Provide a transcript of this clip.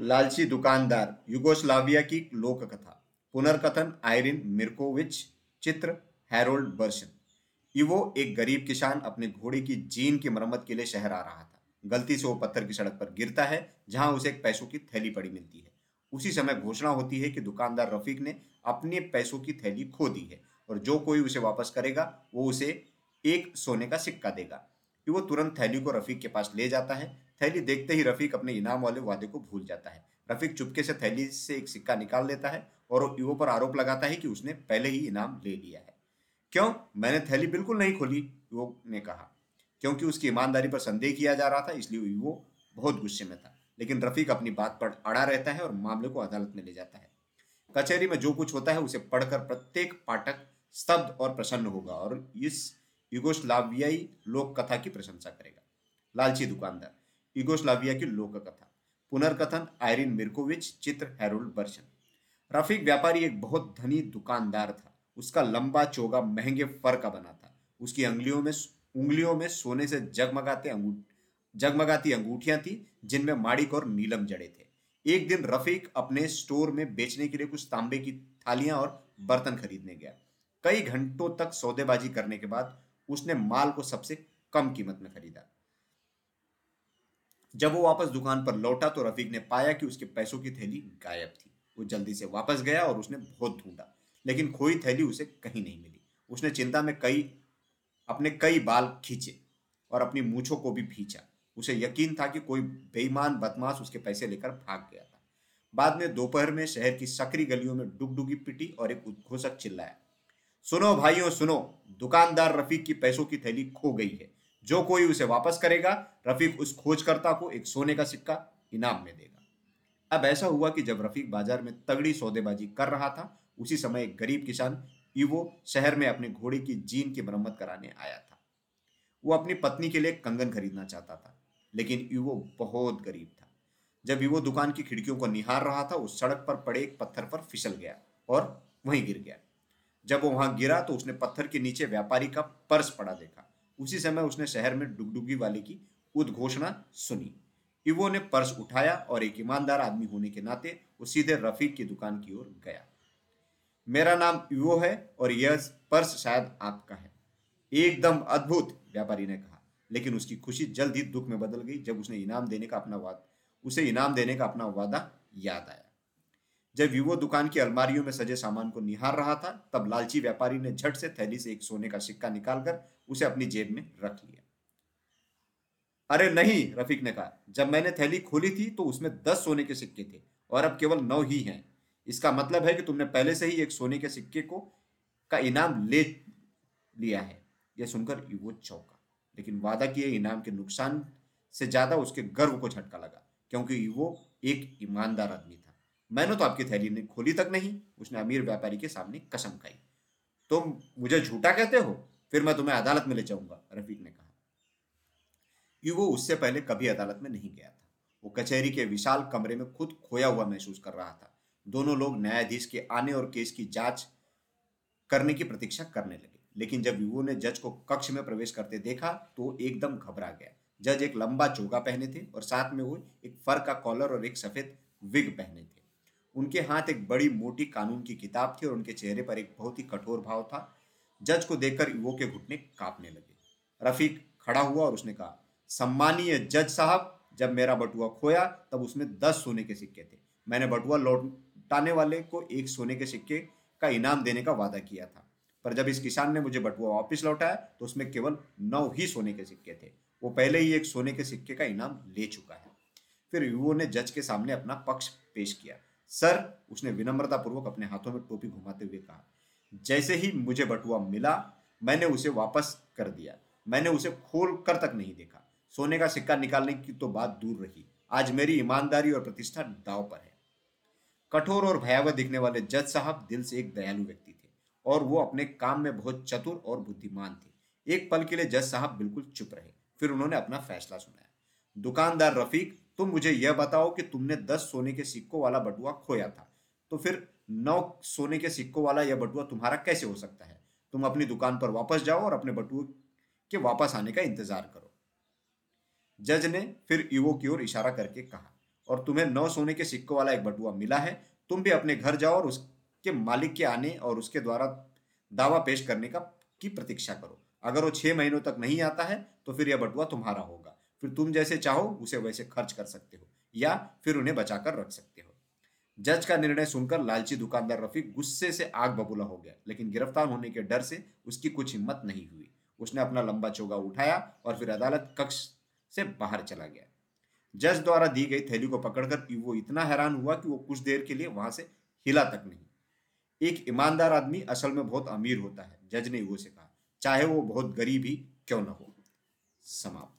लालची दुकानदार युगोस्लाविया की लोक कथा पुनर्कथन, आयरिन मिर्कोविच, चित्र, हैरोल्ड बर्शन। इवो एक गरीब किसान अपने घोड़े की जीन की मरम्मत के लिए शहर आ रहा था। गलती से वो पत्थर की सड़क पर गिरता है, जहाँ उसे एक पैसों की थैली पड़ी मिलती है। उसी समय घोषणा होती है कि दुकानदार रफीक ने अपने पैसों की थैली खो दी है और जो कोई उसे वापस करेगा, वो उसे एक सोने का सिक्का देगा। वो तुरंत थैली को रफीक के पास ले जाता है। थैली देखते ही रफीक अपने इनाम वाले वादे को भूल जाता है। रफीक चुपके से थैली से एक सिक्का निकाल लेता है और युवो पर आरोप लगाता है कि उसने पहले ही इनाम ले लिया है। क्यों? मैंने थैली बिल्कुल नहीं खोली युवक ने कहा। क्योंकि उसकी ईमानदारी पर संदेह किया जा रहा था, इसलिए वो बहुत गुस्से में था। लेकिन रफीक अपनी बात पर अड़ा रहता है और मामले को अदालत में ले जाता है। कचहरी में जो कुछ होता है, उसे पढ़कर प्रत्येक पाठक स्तब्ध और प्रसन्न होगा और इस युगोस्लावियाई लोक कथा की प्रशंसा करेगा। लालची दुकानदार, युगोस्लाविया की लोक कथा पुनर्कथन, आयरिन मिर्कोविच, चित्र हैरोल्ड बर्शन। रफीक व्यापारी एक बहुत धनी दुकानदार था। उसका लंबा चोगा महँगे फर का बना था। उसकी अंगुलियों में उंगलियों में सोने से जगमगाते जगमगाती अंगूठियाँ थी, जिनमें माड़िक और नीलम जड़े थे। एक दिन रफीक अपने स्टोर में बेचने के लिए कुछ तांबे की थालियाँ और बर्तन खरीदने गया। कई घंटों तक सौदेबाजी करने के बाद उसने माल को सबसे कम कीमत में खरीदा। जब वो वापस दुकान पर लौटा तो रफीक ने पाया कि उसके पैसों की थैली गायब थी। वो जल्दी से वापस गया और उसने बहुत ढूंढा, लेकिन खोई थैली उसे कहीं नहीं मिली। उसने चिंता में कई, अपने कई बाल खींचे और अपनी मूछों को भी भींचा। उसे यकीन था कि कोई बेईमान, बदमाश उसके पैसे लेकर भाग गया था। बाद में दोपहर में शहर की सकरी गलियों में डुगडुगी पिटी और एक उद्घोषक चिल्लाया सुनो भाइयों, सुनो। दुकानदार रफीक की पैसों की थैली खो गई है। जो कोई उसे वापस करेगा, रफीक उस खोजकर्ता को एक सोने का सिक्का इनाम में देगा। अब ऐसा हुआ कि जब रफीक बाज़ार में तगड़ी सौदेबाजी कर रहा था, उसी समय एक गरीब किसान ईवो शहर में अपने घोड़े की जीन की मरम्मत कराने आया था। वो अपनी पत्नी के लिए कंगन खरीदना चाहता था, लेकिन ईवो बहुत गरीब था। जब ईवो दुकान की खिड़कियों को निहार रहा था, उस सड़क पर पड़े एक पत्थर पर फिसल गया और वहीं गिर गया। जब वो वहाँ गिरा तो उसने पत्थर के नीचे व्यापारी का पर्स पड़ा देखा। उसी समय उसने शहर में डुगडुगी वाले की उद्घोषणा सुनी। इवो ने पर्स उठाया और एक ईमानदार आदमी होने के नाते वो सीधे रफीक की दुकान की ओर गया। मेरा नाम इवो है और यह पर्स शायद आपका है। एकदम अद्भुत, व्यापारी ने कहा। लेकिन उसकी खुशी जल्द ही दुख में बदल गई जब उसने इनाम देने का अपना वादा उसे इनाम देने का अपना वादा याद आया। जब युवो दुकान की अलमारियों में सजे सामान को निहार रहा था, तब लालची व्यापारी ने झट से थैली से एक सोने का सिक्का निकालकर उसे अपनी जेब में रख लिया। अरे नहीं, रफीक ने कहा, जब मैंने थैली खोली थी तो उसमें दस सोने के सिक्के थे, और अब केवल नौ ही हैं। इसका मतलब है कि तुमने पहले से ही एक सोने के सिक्के को, का इनाम ले लिया है। यह सुनकर वो चौका, लेकिन वादा किए इनाम के नुकसान से ज़्यादा उसके गर्व को झटका लगा, क्योंकि वो एक ईमानदार आदमी था। मैंने तो आपकी थैली ने खोली तक नहीं, उसने अमीर व्यापारी के सामने कसम खाई। तुम मुझे झूठा कहते हो, फिर मैं तुम्हें अदालत में ले जाऊँगा, रफीक ने कहा। वो उससे पहले कभी अदालत में नहीं गया था। वो कचहरी के विशाल कमरे में खुद खोया हुआ महसूस कर रहा था। दोनों लोग न्यायाधीश के आने और केस की जाँच करने की प्रतीक्षा करने लगे। लेकिन जब युवो ने जज को कक्ष में प्रवेश करते देखा तो एकदम घबरा गया। जज एक लंबा चोगा पहने थे और साथ में वो एक फर का कॉलर और एक सफ़ेद विग पहने थे। उनके हाथ एक बड़ी मोटी कानून की किताब थी और उनके चेहरे पर एक बहुत ही कठोर भाव था। जज को देखकर युवो के घुटने कांपने लगे। रफीक खड़ा हुआ और उसने कहा, सम्मानीय जज साहब, जब मेरा बटुआ खोया, तब उसमें दस सोने के सिक्के थे। मैंने बटुआ लौटाने वाले को एक सोने के सिक्के का इनाम देने का वादा किया था। पर जब इस किसान ने मुझे बटुआ वापस लौटाया तो उसमें केवल नौ ही सोने के सिक्के थे। वो पहले ही एक सोने के सिक्के का इनाम ले चुका है। फिर युवो ने जज के सामने अपना पक्ष पेश किया। सर, उसने विनम्रता पूर्वक अपने हाथों में टोपी घुमाते हुए कहा, जैसे ही मुझे बटुआ मिला, मैंने उसे वापस कर दिया। मैंने उसे खोल कर तक नहीं देखा। सोने का सिक्का निकालने की तो बात दूर रही। आज मेरी ईमानदारी और प्रतिष्ठा दाव पर है। कठोर और भयावह दिखने वाले जज साहब दिल से एक दयालु व्यक्ति थे और वो अपने काम में बहुत चतुर और बुद्धिमान थे। एक पल के लिए जज साहब बिल्कुल चुप रहे। फिर उन्होंने अपना फैसला सुनाया। दुकानदार रफीक तुम मुझे यह बताओ कि तुमने दस सोने के सिक्कों वाला बटुआ खोया था। तो फिर नौ सोने के सिक्कों वाला यह बटुआ तुम्हारा कैसे हो सकता है? तुम अपनी दुकान पर वापस जाओ और अपने बटुए के वापस आने का इंतज़ार करो। जज ने फिर ईवो की ओर इशारा करके कहा, और तुम्हें नौ सोने के सिक्कों वाला एक बटुआ मिला है। तुम भी अपने घर जाओ और उसके मालिक के आने और उसके द्वारा दावा पेश करने का की प्रतीक्षा करो। अगर वो छह महीनों तक नहीं आता है तो फिर यह बटुआ तुम्हारा होगा। फिर तुम जैसे चाहो उसे वैसे खर्च कर सकते हो, या फिर उन्हें बचाकर रख सकते हो। जज का निर्णय सुनकर लालची दुकानदार रफीक गुस्से से आग बबूला हो गया, लेकिन गिरफ़्तार होने के डर से उसकी कुछ हिम्मत नहीं हुई। उसने अपना लंबा चोगा उठाया और फिर अदालत कक्ष से बाहर चला गया। जज द्वारा दी गई थैली को पकड़कर वो इतना हैरान हुआ कि वो कुछ देर के लिए वहाँ से हिला तक नहीं। एक ईमानदार आदमी असल में बहुत अमीर होता है, जज ने वो से कहा, चाहे वो बहुत गरीब ही क्यों ना हो। समाप्त।